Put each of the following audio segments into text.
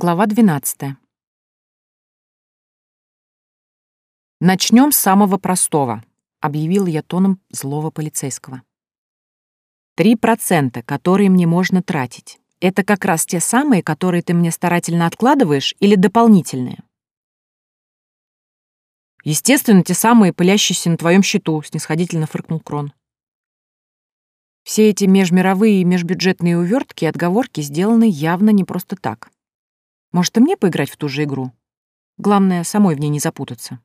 Глава 12. Начнем с самого простого, объявил я тоном злого полицейского. Три процента, которые мне можно тратить, это как раз те самые, которые ты мне старательно откладываешь, или дополнительные? Естественно, те самые, пылящиеся на твоем счету, снисходительно фыркнул Крон. Все эти межмировые и межбюджетные увертки и отговорки сделаны явно не просто так. Может, и мне поиграть в ту же игру? Главное, самой в ней не запутаться.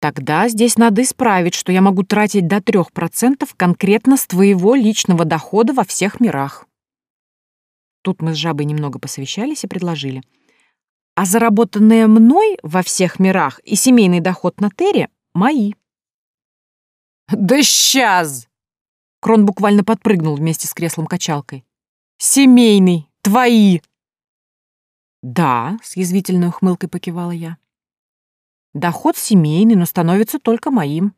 Тогда здесь надо исправить, что я могу тратить до 3% конкретно с твоего личного дохода во всех мирах. Тут мы с жабой немного посовещались и предложили. А заработанное мной во всех мирах и семейный доход на Терре — мои. «Да сейчас!» Крон буквально подпрыгнул вместе с креслом-качалкой. «Семейный! Твои!» «Да», — с язвительной ухмылкой покивала я. «Доход семейный, но становится только моим.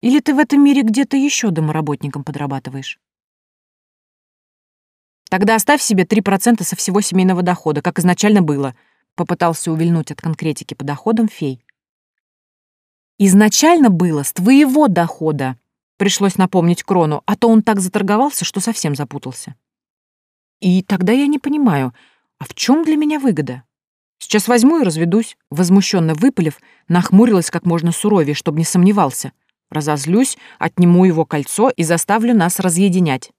Или ты в этом мире где-то еще домоработником подрабатываешь?» «Тогда оставь себе 3% со всего семейного дохода, как изначально было», — попытался увильнуть от конкретики по доходам фей. «Изначально было с твоего дохода», — пришлось напомнить Крону, а то он так заторговался, что совсем запутался. «И тогда я не понимаю, — а в чем для меня выгода? Сейчас возьму и разведусь, возмущенно выпалив, нахмурилась как можно суровее, чтобы не сомневался. Разозлюсь, отниму его кольцо и заставлю нас разъединять.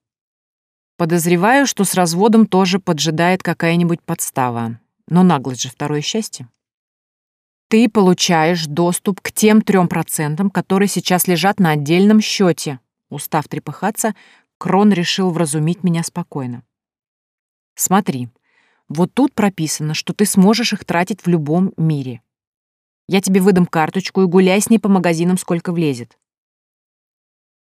Подозреваю, что с разводом тоже поджидает какая-нибудь подстава. Но наглость же второе счастье. Ты получаешь доступ к тем трем процентам, которые сейчас лежат на отдельном счете. Устав трепыхаться, Крон решил вразумить меня спокойно. Смотри, вот тут прописано, что ты сможешь их тратить в любом мире. Я тебе выдам карточку и гуляй с ней по магазинам, сколько влезет.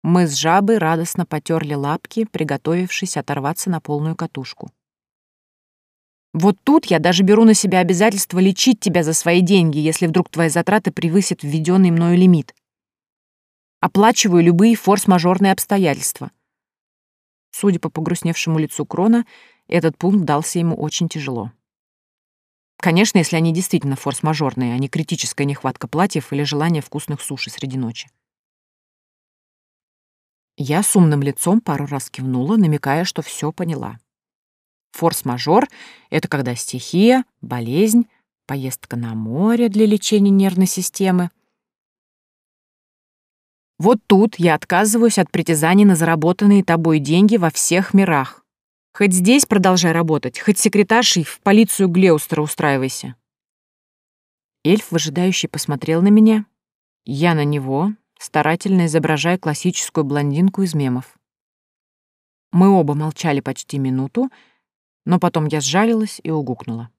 Мы с жабой радостно потерли лапки, приготовившись оторваться на полную катушку. Вот тут я даже беру на себя обязательство лечить тебя за свои деньги, если вдруг твои затраты превысят введенный мною лимит. Оплачиваю любые форс-мажорные обстоятельства. Судя по погрустневшему лицу Крона, этот пункт дался ему очень тяжело. Конечно, если они действительно форс-мажорные, а не критическая нехватка платьев или желание вкусных суши среди ночи. Я с умным лицом пару раз кивнула, намекая, что все поняла. Форс-мажор — это когда стихия, болезнь, поездка на море для лечения нервной системы. Вот тут я отказываюсь от притязаний на заработанные тобой деньги во всех мирах. Хоть здесь продолжай работать, хоть секретаршей в полицию Глеустера устраивайся. Эльф выжидающий посмотрел на меня. Я на него, старательно изображая классическую блондинку из мемов. Мы оба молчали почти минуту, но потом я сжалилась и угукнула.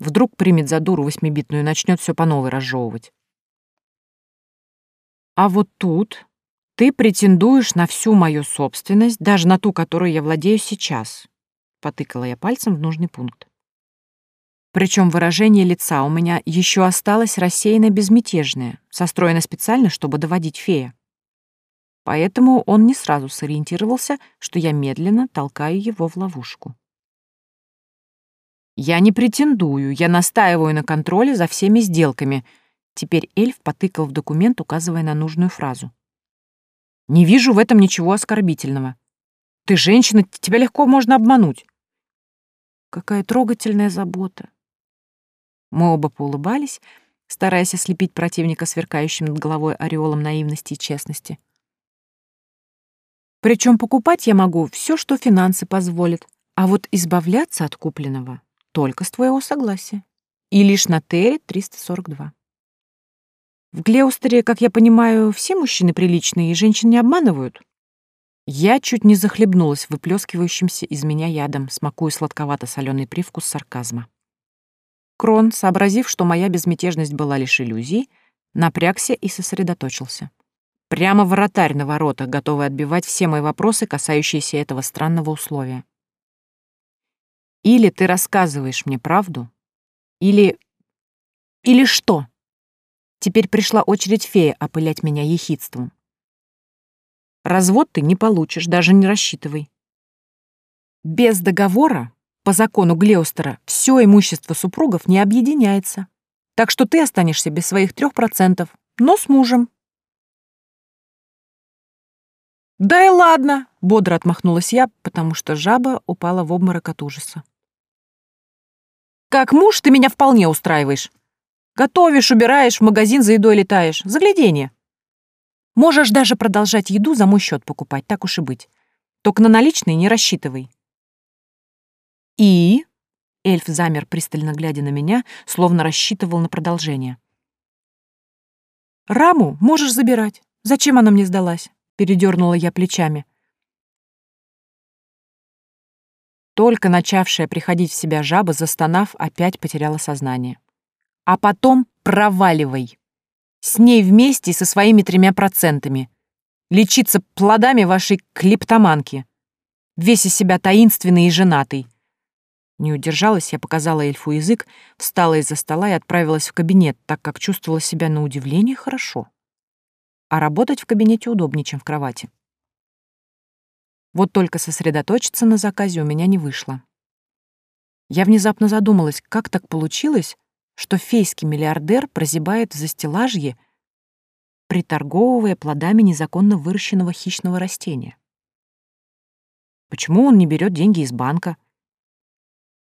Вдруг примет за дуру восьмибитную и начнет все по новой разжевывать. А вот тут ты претендуешь на всю мою собственность, даже на ту, которую я владею сейчас. Потыкала я пальцем в нужный пункт. Причем выражение лица у меня еще осталось рассеянно безмятежное, состроено специально, чтобы доводить фея. Поэтому он не сразу сориентировался, что я медленно толкаю его в ловушку. «Я не претендую, я настаиваю на контроле за всеми сделками», Теперь эльф потыкал в документ, указывая на нужную фразу. Не вижу в этом ничего оскорбительного. Ты женщина, тебя легко можно обмануть. Какая трогательная забота. Мы оба поулыбались, стараясь ослепить противника сверкающим над головой ореолом наивности и честности. Причем покупать я могу все, что финансы позволят, а вот избавляться от купленного только с твоего согласия. И лишь на Терре 342. В Глеустере, как я понимаю, все мужчины приличные и женщин не обманывают. Я чуть не захлебнулась выплескивающимся из меня ядом, смакуя сладковато-соленый привкус сарказма. Крон, сообразив, что моя безмятежность была лишь иллюзией, напрягся и сосредоточился. Прямо вратарь на воротах, готовый отбивать все мои вопросы, касающиеся этого странного условия. Или ты рассказываешь мне правду, или... Или что? Теперь пришла очередь фея опылять меня ехидством. Развод ты не получишь, даже не рассчитывай. Без договора по закону Глеустера все имущество супругов не объединяется. Так что ты останешься без своих трех процентов, но с мужем. «Да и ладно!» — бодро отмахнулась я, потому что жаба упала в обморок от ужаса. «Как муж ты меня вполне устраиваешь. Готовишь, убираешь, в магазин за едой летаешь. Загляденье. Можешь даже продолжать еду за мой счет покупать, так уж и быть. Только на наличные не рассчитывай». «И?» — эльф замер, пристально глядя на меня, словно рассчитывал на продолжение. «Раму можешь забирать. Зачем она мне сдалась?» передернула я плечами. Только начавшая приходить в себя жаба, застонав, опять потеряла сознание. А потом проваливай. С ней вместе со своими тремя процентами. Лечиться плодами вашей клептоманки. Весь из себя таинственный и женатый. Не удержалась, я показала эльфу язык, встала из-за стола и отправилась в кабинет, так как чувствовала себя на удивление хорошо а работать в кабинете удобнее, чем в кровати. Вот только сосредоточиться на заказе у меня не вышло. Я внезапно задумалась, как так получилось, что фейский миллиардер прозябает в застеллажье, приторговывая плодами незаконно выращенного хищного растения. Почему он не берет деньги из банка?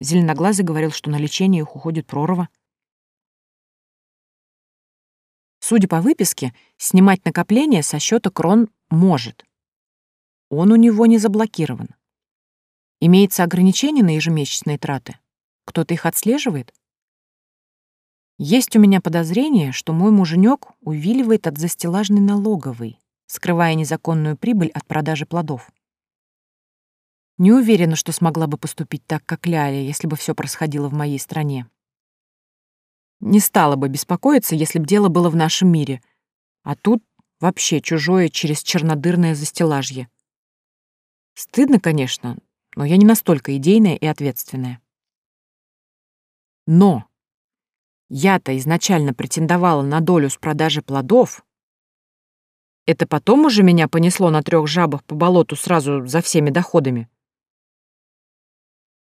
Зеленоглазый говорил, что на лечение их уходит прорва. Судя по выписке, снимать накопление со счета крон может. Он у него не заблокирован. Имеется ограничение на ежемесячные траты? Кто-то их отслеживает? Есть у меня подозрение, что мой муженек увиливает от застеллажной налоговой, скрывая незаконную прибыль от продажи плодов. Не уверена, что смогла бы поступить так, как Ляля, если бы все происходило в моей стране. Не стала бы беспокоиться, если б дело было в нашем мире. А тут вообще чужое через чернодырное застеллажье. Стыдно, конечно, но я не настолько идейная и ответственная. Но я-то изначально претендовала на долю с продажи плодов. Это потом уже меня понесло на трех жабах по болоту сразу за всеми доходами.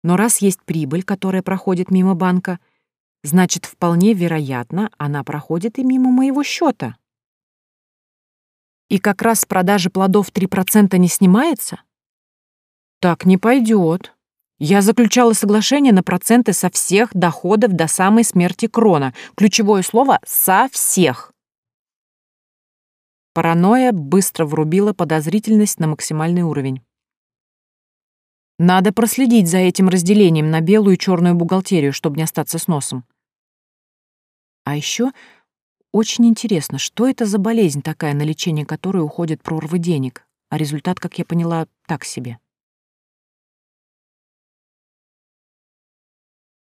Но раз есть прибыль, которая проходит мимо банка — Значит, вполне вероятно, она проходит и мимо моего счета. И как раз с продажи плодов 3% не снимается? Так не пойдет. Я заключала соглашение на проценты со всех доходов до самой смерти Крона. Ключевое слово «со всех». Паранойя быстро врубила подозрительность на максимальный уровень. Надо проследить за этим разделением на белую и черную бухгалтерию, чтобы не остаться с носом. А еще очень интересно, что это за болезнь такая, на лечение которой уходит прорвы денег, а результат, как я поняла, так себе.